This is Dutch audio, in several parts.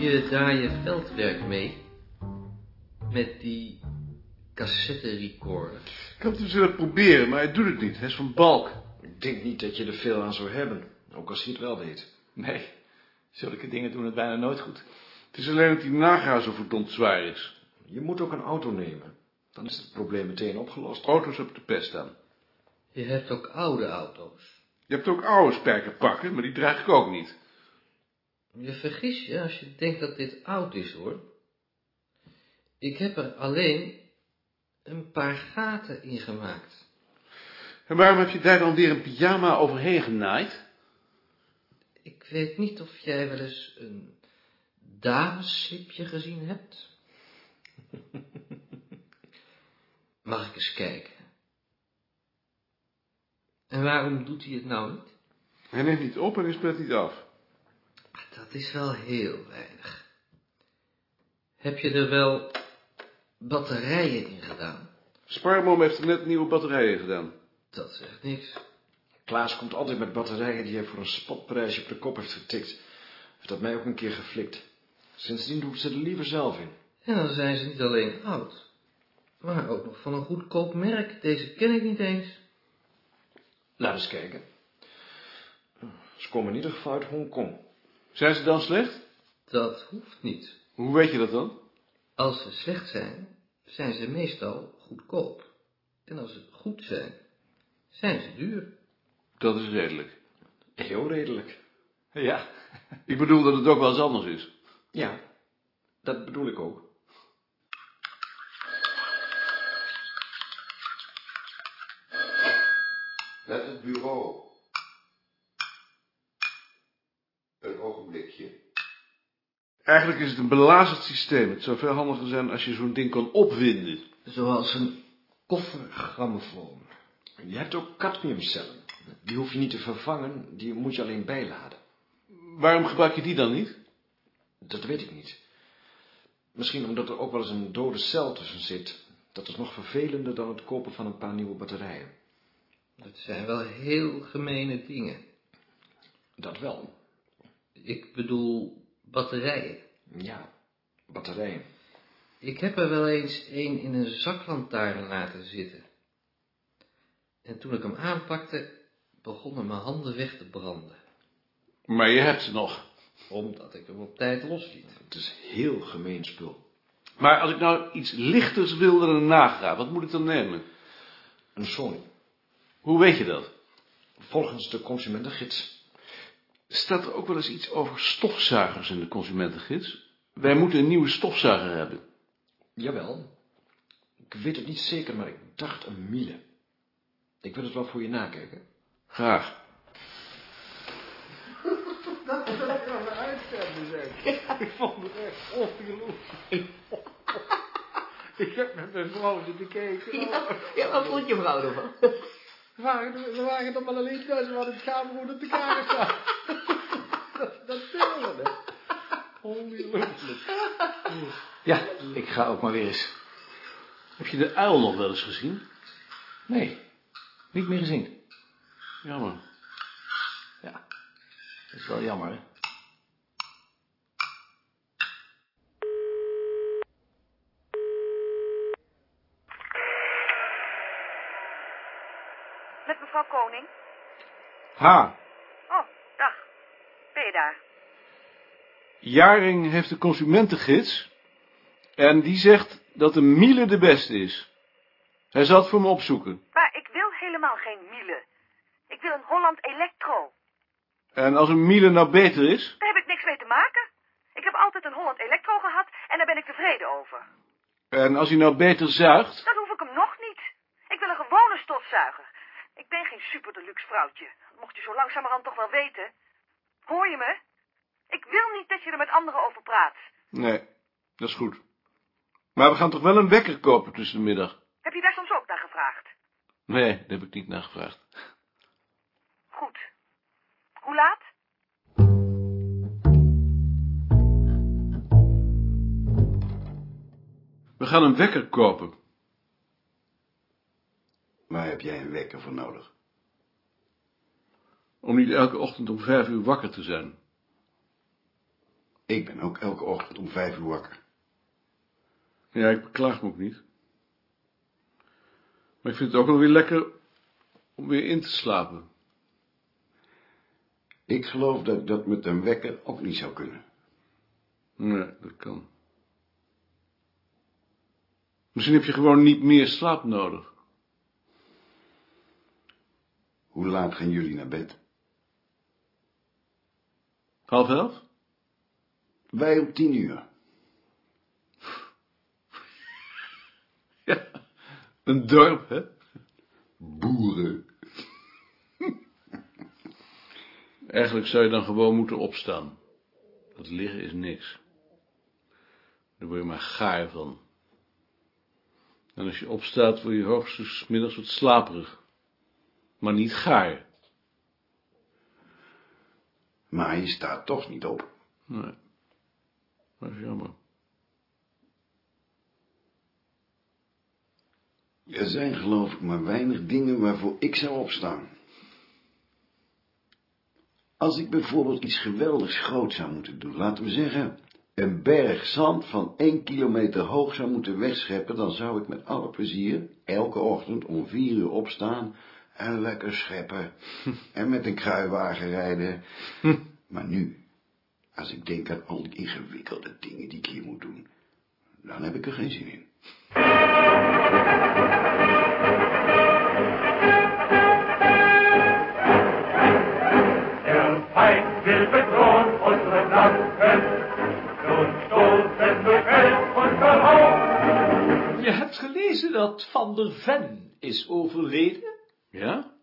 naar je veldwerk mee? Met die cassette recorder. Ik had dus willen proberen, maar hij doet het niet. Hij is van balk. Ik denk niet dat je er veel aan zou hebben, ook als hij het wel deed. Nee, zulke dingen doen het bijna nooit goed. Het is alleen dat die naga zo verdomd zwaar is. Je moet ook een auto nemen. Dan is het probleem meteen opgelost. Auto's op de pest staan. Je hebt ook oude auto's. Je hebt ook oude spijkerpakken, maar die draag ik ook niet. Je vergis je als je denkt dat dit oud is, hoor. Ik heb er alleen een paar gaten in gemaakt. En waarom heb je daar dan weer een pyjama overheen genaaid? Ik weet niet of jij wel eens een damesslipje gezien hebt. Mag ik eens kijken? En waarom doet hij het nou niet? Hij neemt niet op en hij speelt niet af. Dat is wel heel weinig. Heb je er wel batterijen in gedaan? Sparboom heeft er net nieuwe batterijen gedaan. Dat zegt niks. Klaas komt altijd met batterijen die hij voor een spotprijsje op de kop heeft getikt. Heeft dat mij ook een keer geflikt. Sindsdien doe ik ze er liever zelf in. En dan zijn ze niet alleen oud, maar ook nog van een goedkoop merk. Deze ken ik niet eens. Laat eens kijken. Ze komen in ieder geval uit Hongkong. Zijn ze dan slecht? Dat hoeft niet. Hoe weet je dat dan? Als ze slecht zijn, zijn ze meestal goedkoop. En als ze goed zijn, zijn ze duur. Dat is redelijk. Heel redelijk. Ja, Ik bedoel dat het ook wel eens anders is. Ja, dat bedoel ik ook. Met het bureau. Een ogenblikje. Eigenlijk is het een belazerd systeem. Het zou veel handiger zijn als je zo'n ding kan opwinden. Zoals een koffergrammofoon. Je hebt ook cadmiumcellen. Die hoef je niet te vervangen, die moet je alleen bijladen. Waarom gebruik je die dan niet? Dat weet ik niet. Misschien omdat er ook wel eens een dode cel tussen zit. Dat is nog vervelender dan het kopen van een paar nieuwe batterijen. Dat zijn wel heel gemene dingen. Dat wel. Ik bedoel batterijen. Ja, batterijen. Ik heb er wel eens een in een zaklantaarn laten zitten. En toen ik hem aanpakte, begonnen mijn handen weg te branden. Maar je hebt ze nog. Omdat ik hem op tijd losliet. Het is heel gemeen spul. Maar als ik nou iets lichters wil dan een nagra, wat moet ik dan nemen? Een Sony. Hoe weet je dat? Volgens de consumentengids. Staat er ook wel eens iets over stofzuigers in de consumentengids? Wij moeten een nieuwe stofzuiger hebben. Jawel. Ik weet het niet zeker, maar ik dacht een Miele. Ik wil het wel voor je nakijken. Graag. Ik vond het echt ongelooflijk. Ik heb met mijn vrouw zitten kijken. Ja, ja, wat vond je vrouw ervan? We waren, we waren nog maar alleen thuis, we hadden het op de kamer staan. Dat, dat tellen we. Ongelooflijk. ja, ik ga ook maar weer eens. Heb je de uil nog wel eens gezien? Nee, niet meer gezien. Jammer. Ja, dat is wel jammer, hè? Met mevrouw Koning. Ha, Oh, dag. Ben je daar? Jaring heeft de consumentengids en die zegt dat een Miele de beste is. Hij zal het voor me opzoeken. Maar ik wil helemaal geen Miele. Ik wil een Holland Electro. En als een Miele nou beter is? Daar heb ik niks mee te maken. Ik heb altijd een Holland Electro gehad en daar ben ik tevreden over. En als hij nou beter zuigt? Dan hoef ik hem nog niet. Ik wil een gewone stofzuiger. Ik ben geen super deluxe vrouwtje. Dat mocht je zo langzamerhand toch wel weten. Hoor je me? Ik wil niet dat je er met anderen over praat. Nee, dat is goed. Maar we gaan toch wel een wekker kopen tussen de middag? Heb je daar soms ook naar gevraagd? Nee, daar heb ik niet naar gevraagd. Goed. Hoe laat? We gaan een wekker kopen. Waar heb jij een wekker voor nodig? Om niet elke ochtend om vijf uur wakker te zijn. Ik ben ook elke ochtend om vijf uur wakker. Ja, ik beklaag me ook niet. Maar ik vind het ook wel weer lekker om weer in te slapen. Ik geloof dat ik dat met een wekker ook niet zou kunnen. Nee, dat kan. Misschien heb je gewoon niet meer slaap nodig. Hoe laat gaan jullie naar bed? Half elf? Wij om tien uur. Ja, een dorp, hè? Boeren. Eigenlijk zou je dan gewoon moeten opstaan. Dat liggen is niks. Daar word je maar gaar van. En als je opstaat, word je hoogstens middags wat slaperig. Maar niet gaar. Maar je staat toch niet op. Nee. Dat is jammer. Er zijn geloof ik maar weinig dingen waarvoor ik zou opstaan. Als ik bijvoorbeeld iets geweldigs groot zou moeten doen, laten we zeggen, een berg zand van één kilometer hoog zou moeten wegscheppen, dan zou ik met alle plezier elke ochtend om vier uur opstaan en lekker scheppen en met een kruiwagen rijden. Maar nu, als ik denk aan al die ingewikkelde dingen die ik hier moet doen, dan heb ik er geen zin in. Der Feind will bedrohen unsere Flanken. Nun stoßen durch Feld und Verlauf. Je hebt gelezen dat Van der Ven is overleden? Ja?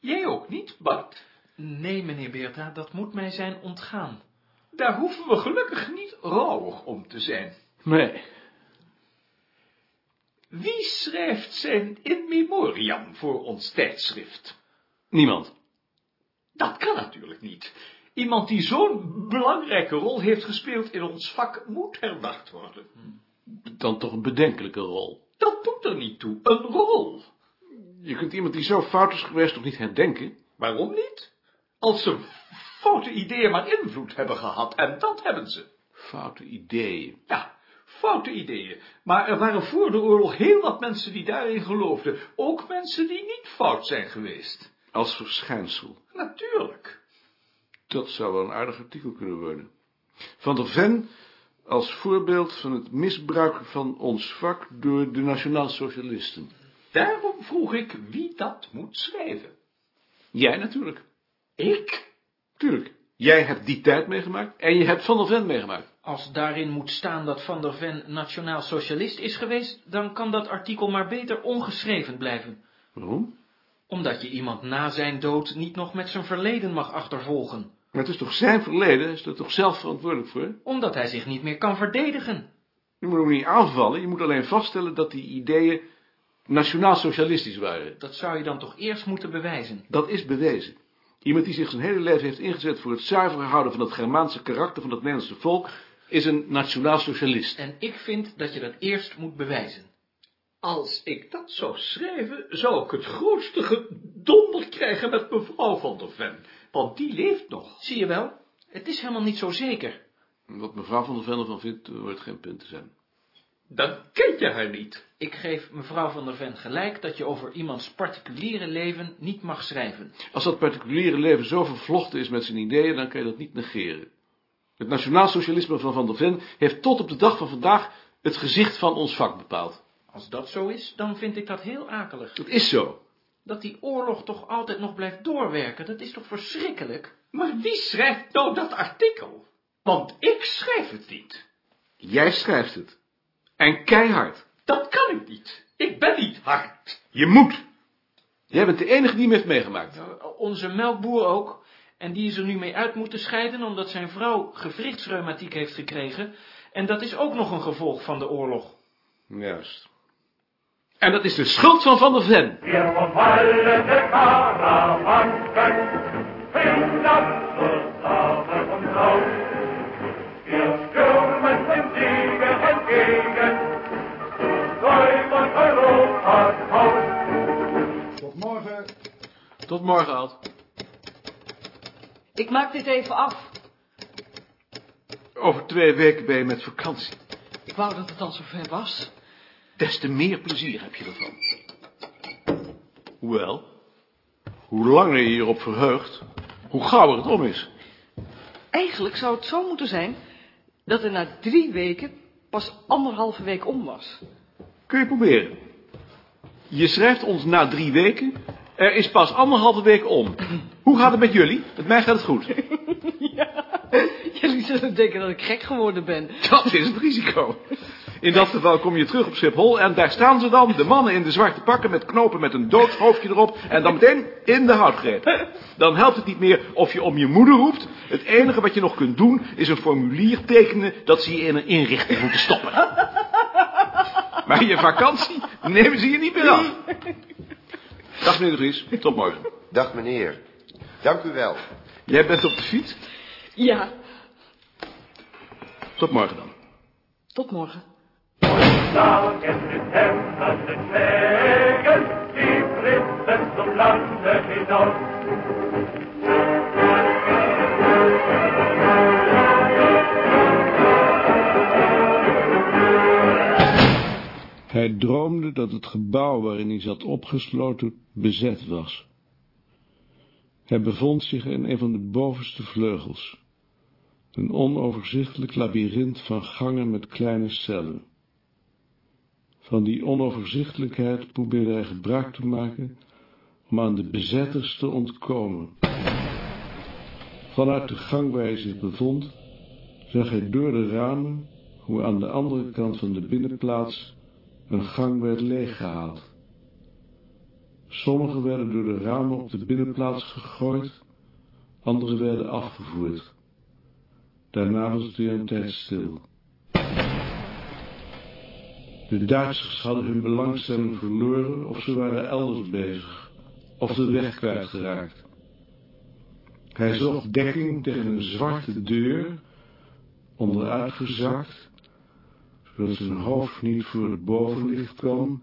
Jij ook niet, Bart? Nee, meneer Beerta, dat moet mij zijn ontgaan. Daar hoeven we gelukkig niet rouwig om te zijn. Nee. Wie schrijft zijn in memoriam voor ons tijdschrift? Niemand. Dat kan natuurlijk niet. Iemand die zo'n belangrijke rol heeft gespeeld in ons vak moet herdacht worden. Dan toch een bedenkelijke rol. Dat doet er niet toe. Een rol. Je kunt iemand die zo fout is geweest toch niet herdenken? Waarom niet? Als ze foute ideeën maar invloed hebben gehad, en dat hebben ze. Foute ideeën. Ja, foute ideeën. Maar er waren voor de oorlog heel wat mensen die daarin geloofden. Ook mensen die niet fout zijn geweest. Als verschijnsel. Natuurlijk. Dat zou wel een aardig artikel kunnen worden. Van der Ven als voorbeeld van het misbruik van ons vak door de nationaal-socialisten. Daarom vroeg ik wie dat moet schrijven. Jij natuurlijk. Ik? Tuurlijk. Jij hebt die tijd meegemaakt en je hebt Van der Ven meegemaakt. Als daarin moet staan dat Van der Ven nationaal socialist is geweest, dan kan dat artikel maar beter ongeschreven blijven. Waarom? Omdat je iemand na zijn dood niet nog met zijn verleden mag achtervolgen. Maar het is toch zijn verleden, is er toch zelf verantwoordelijk voor? Omdat hij zich niet meer kan verdedigen. Je moet hem niet aanvallen, je moet alleen vaststellen dat die ideeën nationaal-socialistisch waren. Dat zou je dan toch eerst moeten bewijzen. Dat is bewezen. Iemand die zich zijn hele leven heeft ingezet voor het zuiver houden van het Germaanse karakter van het Nederlandse volk, is een nationaal-socialist. En ik vind dat je dat eerst moet bewijzen. Als ik dat zou schrijven, zou ik het grootste gedonder krijgen met mevrouw van der Ven, want die leeft nog. Zie je wel? Het is helemaal niet zo zeker. Wat mevrouw van der Ven ervan vindt, wordt geen punt te zijn. Dan ken je haar niet. Ik geef mevrouw van der Ven gelijk dat je over iemands particuliere leven niet mag schrijven. Als dat particuliere leven zo vervlochten is met zijn ideeën, dan kan je dat niet negeren. Het nationaal-socialisme van Van der Ven heeft tot op de dag van vandaag het gezicht van ons vak bepaald. Als dat zo is, dan vind ik dat heel akelig. Dat is zo. Dat die oorlog toch altijd nog blijft doorwerken, dat is toch verschrikkelijk? Maar wie schrijft nou dat artikel? Want ik schrijf het niet. Jij schrijft het. En keihard. Dat kan ik niet. Ik ben niet hard. Je moet. Jij bent de enige die hem heeft meegemaakt. Onze melkboer ook. En die is er nu mee uit moeten scheiden omdat zijn vrouw gewrichtsreumatiek heeft gekregen. En dat is ook nog een gevolg van de oorlog. Juist. En dat is de schuld van Van der Ven. Karawanken, zur Tot morgen, Alt. Ik maak dit even af. over twee weken ben je met vakantie. Ik wou dat het al zover was. Des te meer plezier heb je ervan. Hoewel, hoe langer je hierop verheugt, hoe gauwer het om is. Eigenlijk zou het zo moeten zijn dat er na drie weken pas anderhalve week om was. Kun je proberen. Je schrijft ons na drie weken. Er is pas anderhalve week om. Hoe gaat het met jullie? Met mij gaat het goed. Jullie zullen denken dat ik gek geworden ben. Dat is het risico. In dat geval kom je terug op Schiphol en daar staan ze dan, de mannen in de zwarte pakken met knopen met een doodshoofdje erop en dan meteen in de houtgreep. Dan helpt het niet meer of je om je moeder roept. Het enige wat je nog kunt doen is een formulier tekenen dat ze je in een inrichting moeten stoppen. Maar je vakantie nemen ze je niet meer af. Dag meneer de Vries, tot morgen. Dag meneer. Dank u wel. Jij bent op de fiets? Ja, Tot morgen dan. tot morgen. Schlägen, die Prinzen zum Lande hinaus. Hij droomde dat het gebouw waarin hij zat opgesloten bezet was. Hij bevond zich in een van de bovenste vleugels. Een onoverzichtelijk labyrint van gangen met kleine cellen. Van die onoverzichtelijkheid probeerde hij gebruik te maken om aan de bezetters te ontkomen. Vanuit de gang waar hij zich bevond, zag hij door de ramen hoe aan de andere kant van de binnenplaats een gang werd leeggehaald. Sommige werden door de ramen op de binnenplaats gegooid, andere werden afgevoerd. Daarna was het weer een tijd stil. De Duitsers hadden hun belangstelling verloren of ze waren elders bezig, of de weg kwijtgeraakt. Hij zocht dekking tegen een zwarte deur, onderuitgezakt, zodat zijn hoofd niet voor het bovenlicht kwam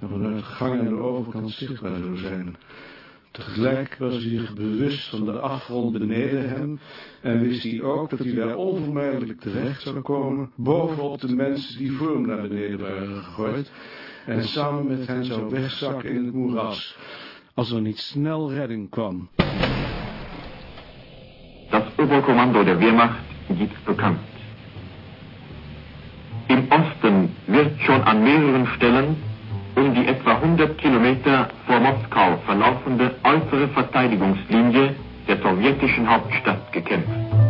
en vanuit de gang aan de overkant zichtbaar zou zijn. Tegelijk was hij zich bewust van de afgrond beneden hem en wist hij ook dat hij daar onvermijdelijk terecht zou komen, bovenop de mensen die voor hem naar beneden waren gegooid, en samen met hen zou wegzakken in het moeras, als er niet snel redding kwam. Das Oberkommando der Wehrmacht gibt bekannt. Wird schon an mehreren Stellen um die etwa 100 Kilometer vor Moskau verlaufende äußere Verteidigungslinie der sowjetischen Hauptstadt gekämpft.